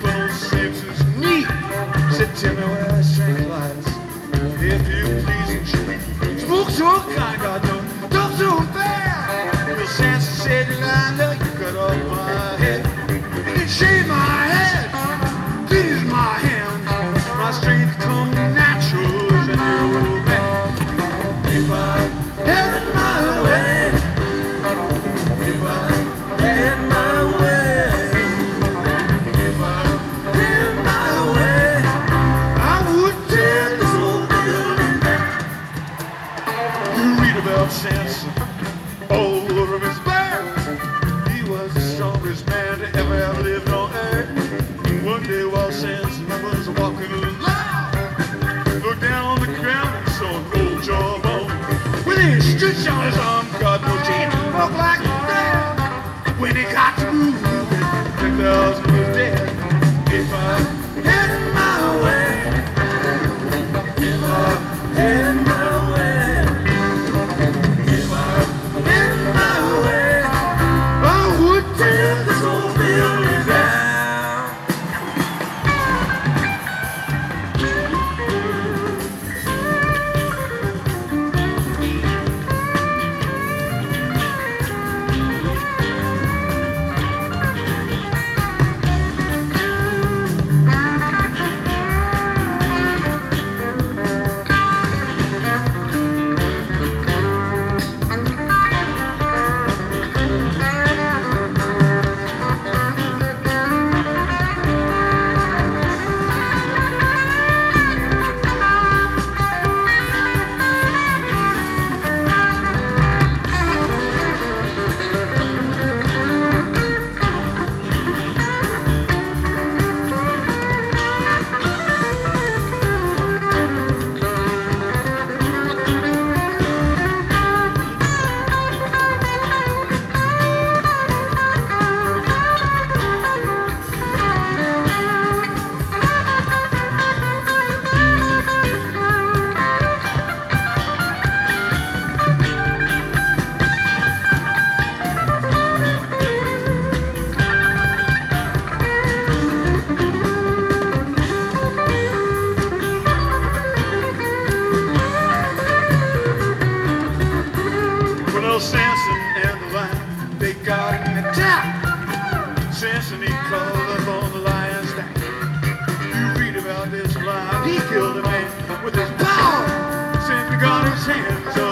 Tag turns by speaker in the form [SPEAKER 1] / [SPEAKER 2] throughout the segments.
[SPEAKER 1] those shapes is neat. Said Jimmy, where I. If you please. this old building. Well, Samson and the lion, they got an attack. Samson, he called up on the lion's back. You read about this lion, he killed a man with his power. Samson got his hands up.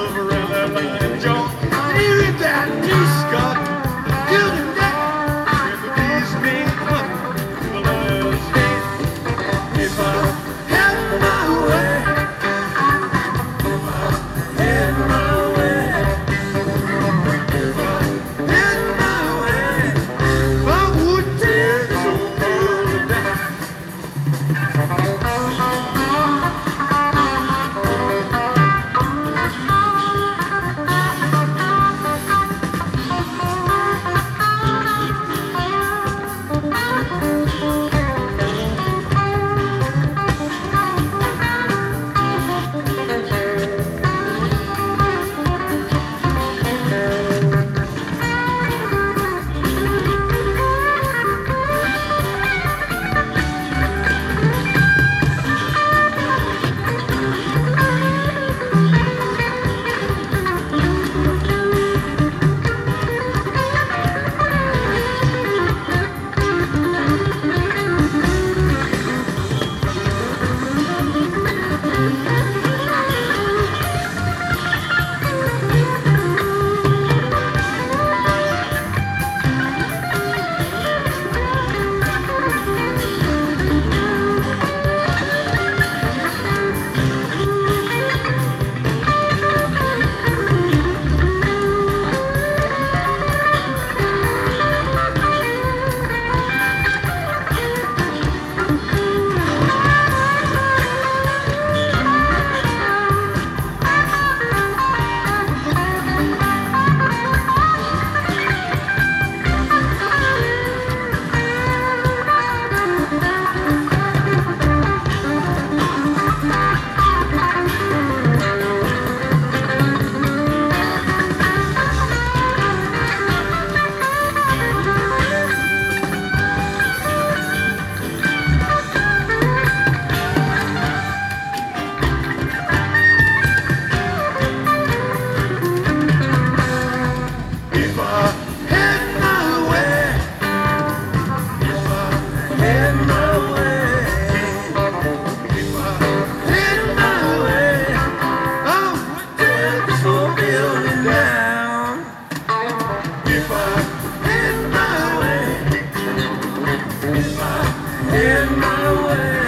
[SPEAKER 1] my way.